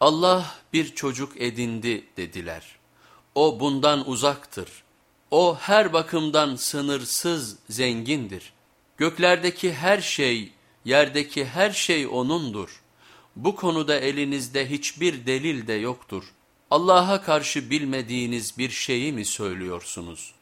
Allah bir çocuk edindi dediler. O bundan uzaktır. O her bakımdan sınırsız zengindir. Göklerdeki her şey, yerdeki her şey O'nundur. Bu konuda elinizde hiçbir delil de yoktur. Allah'a karşı bilmediğiniz bir şeyi mi söylüyorsunuz?''